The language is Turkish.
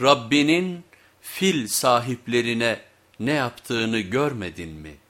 Rabbinin fil sahiplerine ne yaptığını görmedin mi?''